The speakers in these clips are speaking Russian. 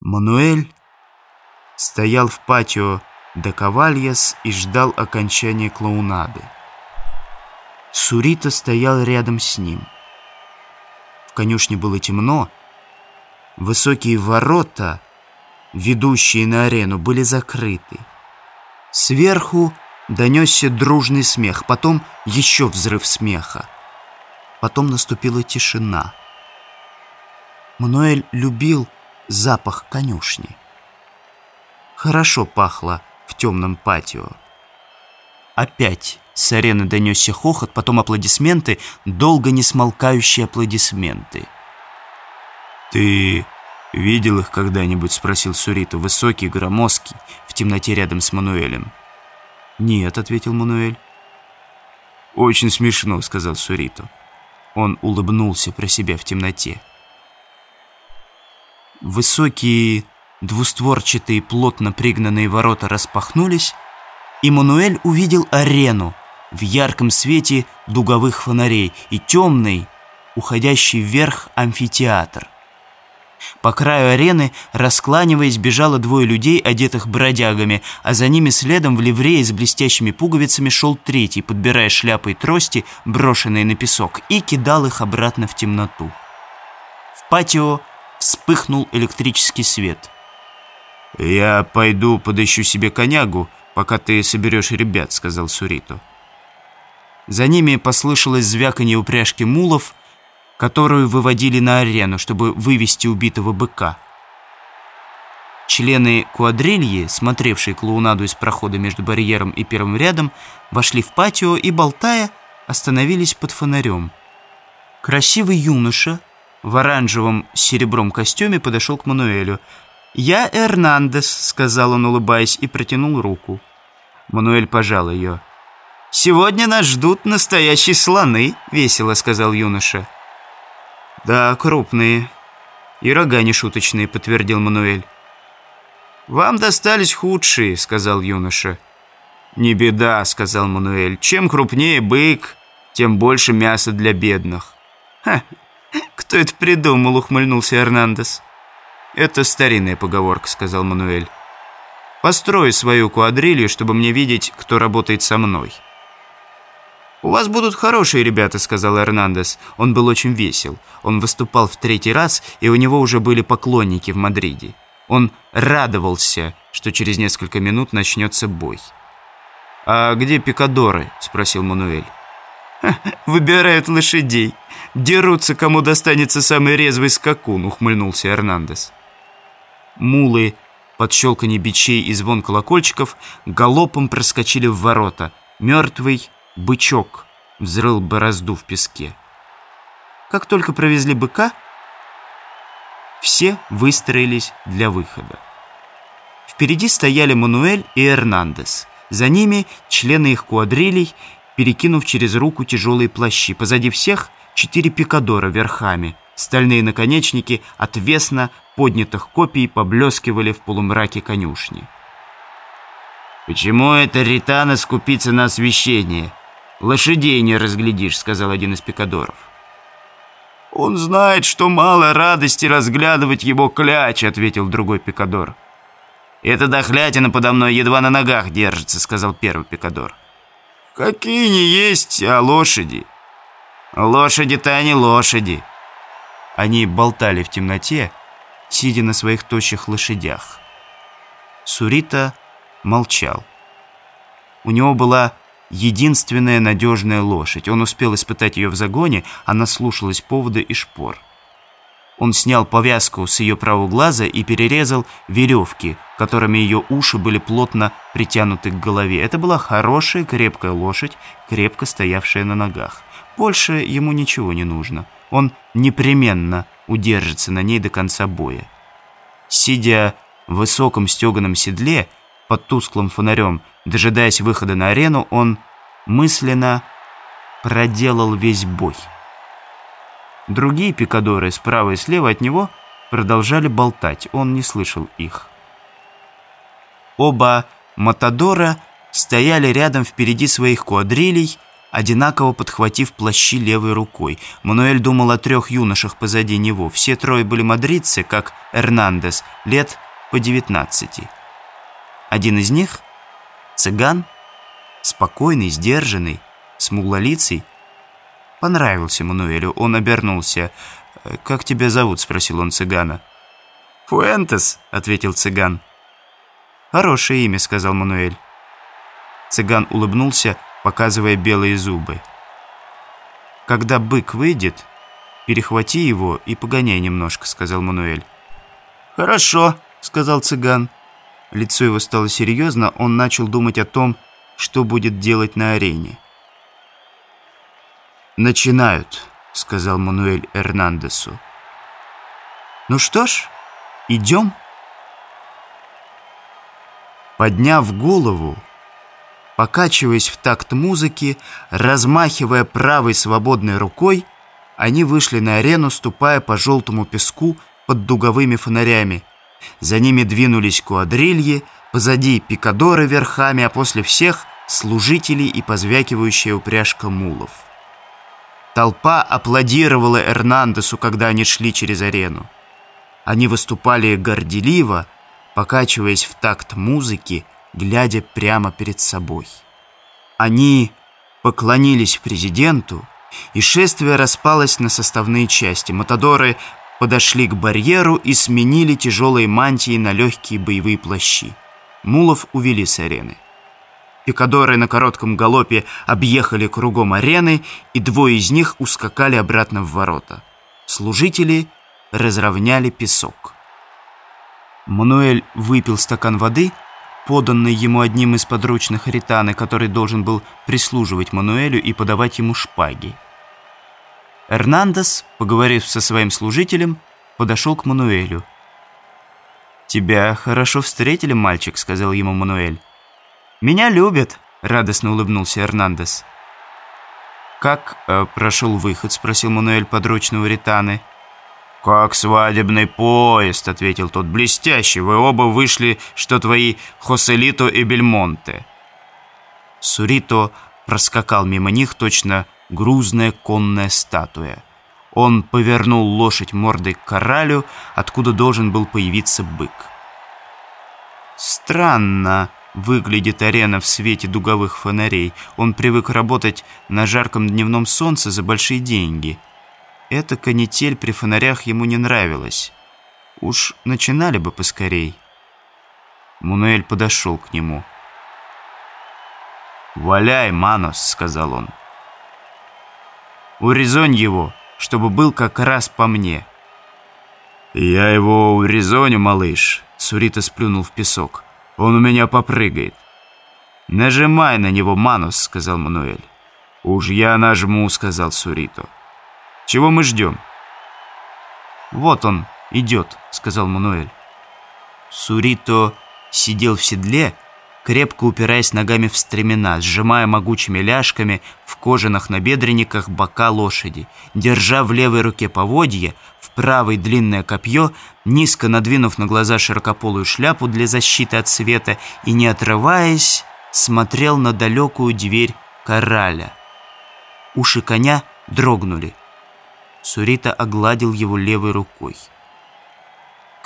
Мануэль стоял в патио до Кавальяс и ждал окончания клоунады. Сурита стоял рядом с ним. В конюшне было темно. Высокие ворота, ведущие на арену, были закрыты. Сверху донесся дружный смех, потом еще взрыв смеха. Потом наступила тишина. Мануэль любил запах конюшни. Хорошо пахло в темном патио. Опять с арены донесся хохот, потом аплодисменты, долго не смолкающие аплодисменты. «Ты видел их когда-нибудь?» — спросил Сурита, высокий, громоздкий, в темноте рядом с Мануэлем. «Нет», — ответил Мануэль. «Очень смешно», — сказал Сурито. Он улыбнулся про себя в темноте. Высокие двустворчатые плотно пригнанные ворота распахнулись, и Мануэль увидел арену в ярком свете дуговых фонарей и темный, уходящий вверх амфитеатр. По краю арены, раскланиваясь, бежало двое людей, одетых бродягами, а за ними следом в ливрее с блестящими пуговицами шел третий, подбирая шляпы и трости, брошенные на песок, и кидал их обратно в темноту. В патио вспыхнул электрический свет. «Я пойду подыщу себе конягу, пока ты соберешь ребят», — сказал Сурито. За ними послышалось звяканье упряжки мулов, которую выводили на арену, чтобы вывести убитого быка. Члены квадрильи, смотревшие клоунаду из прохода между барьером и первым рядом, вошли в патио и, болтая, остановились под фонарем. Красивый юноша в оранжевом с серебром костюме подошел к Мануэлю. «Я Эрнандес», — сказал он, улыбаясь, и протянул руку. Мануэль пожал ее. «Сегодня нас ждут настоящие слоны», — весело сказал юноша. «Да, крупные. И рога нешуточные», — подтвердил Мануэль. «Вам достались худшие», — сказал юноша. «Не беда», — сказал Мануэль. «Чем крупнее бык, тем больше мяса для бедных». «Ха, «Кто это придумал?» — ухмыльнулся Эрнандес. «Это старинная поговорка», — сказал Мануэль. «Построй свою квадрилью, чтобы мне видеть, кто работает со мной». «У вас будут хорошие ребята», — сказал Эрнандес. Он был очень весел. Он выступал в третий раз, и у него уже были поклонники в Мадриде. Он радовался, что через несколько минут начнется бой. «А где пикадоры?» — спросил Мануэль. «Выбирают лошадей. Дерутся, кому достанется самый резвый скакун», — ухмыльнулся Эрнандес. Мулы под щелканье бичей и звон колокольчиков галопом проскочили в ворота. Мертвый бычок взрыл борозду в песке. Как только провезли быка, все выстроились для выхода. Впереди стояли Мануэль и Эрнандес. За ними члены их квадрилей перекинув через руку тяжелые плащи. Позади всех четыре пикадора верхами. Стальные наконечники отвесно поднятых копий поблескивали в полумраке конюшни. «Почему это Ритана скупится на освещение? Лошадей не разглядишь», — сказал один из пикадоров. «Он знает, что мало радости разглядывать его кляч», — ответил другой пикадор. «Эта дохлятина подо мной едва на ногах держится», — сказал первый пикадор. Какие не есть, а лошади. Лошади-то они лошади. Они болтали в темноте, сидя на своих тощих лошадях. Сурита молчал. У него была единственная надежная лошадь. Он успел испытать ее в загоне, она слушалась повода и шпор. Он снял повязку с ее правого глаза и перерезал веревки, которыми ее уши были плотно притянуты к голове. Это была хорошая, крепкая лошадь, крепко стоявшая на ногах. Больше ему ничего не нужно. Он непременно удержится на ней до конца боя. Сидя в высоком стеганом седле, под тусклым фонарем, дожидаясь выхода на арену, он мысленно проделал весь бой. Другие пикадоры справа и слева от него продолжали болтать, он не слышал их. Оба Матадора стояли рядом впереди своих квадрилей, одинаково подхватив плащи левой рукой. Мануэль думал о трех юношах позади него. Все трое были мадридцы, как Эрнандес, лет по девятнадцати. Один из них — цыган, спокойный, сдержанный, смуглолицый, понравился Мануэлю. Он обернулся. «Как тебя зовут?» — спросил он цыгана. «Фуэнтес», — ответил цыган. «Хорошее имя», — сказал Мануэль. Цыган улыбнулся, показывая белые зубы. «Когда бык выйдет, перехвати его и погоняй немножко», — сказал Мануэль. «Хорошо», — сказал цыган. Лицо его стало серьезно, он начал думать о том, что будет делать на арене. «Начинают», — сказал Мануэль Эрнандесу. «Ну что ж, идем». Подняв голову, покачиваясь в такт музыки, размахивая правой свободной рукой, они вышли на арену, ступая по желтому песку под дуговыми фонарями. За ними двинулись куадрильи, позади пикадоры верхами, а после всех служители и позвякивающая упряжка мулов. Толпа аплодировала Эрнандесу, когда они шли через арену. Они выступали горделиво, покачиваясь в такт музыки, глядя прямо перед собой. Они поклонились президенту, и шествие распалось на составные части. Матадоры подошли к барьеру и сменили тяжелые мантии на легкие боевые плащи. Мулов увели с арены. Пикадоры на коротком галопе объехали кругом арены, и двое из них ускакали обратно в ворота. Служители разровняли песок. Мануэль выпил стакан воды, поданный ему одним из подручных ританы, который должен был прислуживать Мануэлю и подавать ему шпаги. Эрнандес, поговорив со своим служителем, подошел к Мануэлю. «Тебя хорошо встретили, мальчик», — сказал ему Мануэль. «Меня любят», — радостно улыбнулся Эрнандес. «Как э, прошел выход?» — спросил Мануэль подручного Ританы. «Как свадебный поезд», — ответил тот. «Блестящий. Вы оба вышли, что твои Хоселито и Бельмонте». Сурито проскакал мимо них точно грузная конная статуя. Он повернул лошадь мордой к коралю, откуда должен был появиться бык. Странно выглядит арена в свете дуговых фонарей. Он привык работать на жарком дневном солнце за большие деньги. Эта канитель при фонарях ему не нравилась. Уж начинали бы поскорей. Мунуэль подошел к нему. «Валяй, Манос», — сказал он. Урезонь его, чтобы был как раз по мне». «Я его урезоню, малыш», — Сурита сплюнул в песок. «Он у меня попрыгает». «Нажимай на него, Манус», — сказал Мануэль. «Уж я нажму», — сказал Сурито. «Чего мы ждем?» «Вот он идет», — сказал Мануэль. Сурито сидел в седле, крепко упираясь ногами в стремена, сжимая могучими ляжками в кожаных набедренниках бока лошади, держа в левой руке поводье, в правой длинное копье, низко надвинув на глаза широкополую шляпу для защиты от света и, не отрываясь, смотрел на далекую дверь кораля. Уши коня дрогнули. Сурита огладил его левой рукой.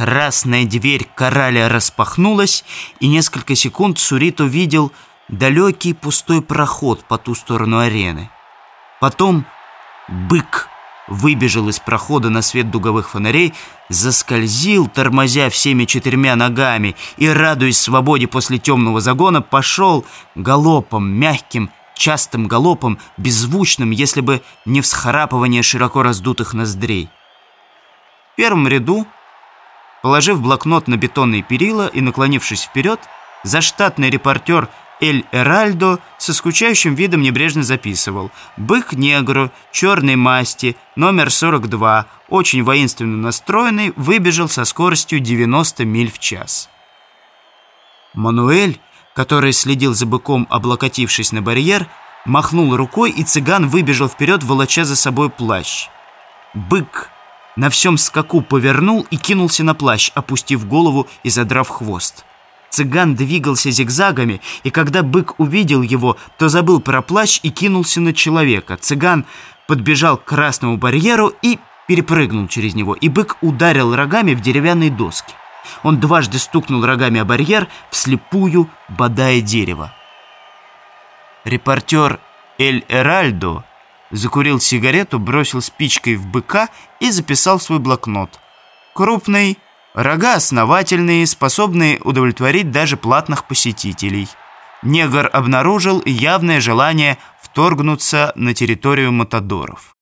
Красная дверь кораля распахнулась, и несколько секунд Сурит увидел далекий пустой проход по ту сторону арены. Потом бык выбежал из прохода на свет дуговых фонарей, заскользил, тормозя всеми четырьмя ногами и, радуясь свободе после темного загона, пошел галопом, мягким, частым галопом, беззвучным, если бы не всхрапывание широко раздутых ноздрей. В первом ряду Положив блокнот на бетонные перила и наклонившись вперед, заштатный репортер Эль Эральдо со скучающим видом небрежно записывал «Бык-негру, черной масти, номер 42, очень воинственно настроенный, выбежал со скоростью 90 миль в час». Мануэль, который следил за быком, облокотившись на барьер, махнул рукой, и цыган выбежал вперед, волоча за собой плащ. Бык на всем скаку повернул и кинулся на плащ, опустив голову и задрав хвост. Цыган двигался зигзагами, и когда бык увидел его, то забыл про плащ и кинулся на человека. Цыган подбежал к красному барьеру и перепрыгнул через него, и бык ударил рогами в деревянные доски. Он дважды стукнул рогами о барьер, вслепую бодая дерево. Репортер Эль Эральдо закурил сигарету, бросил спичкой в быка и записал свой блокнот. Крупный, рога основательные, способные удовлетворить даже платных посетителей. Негр обнаружил явное желание вторгнуться на территорию Матадоров.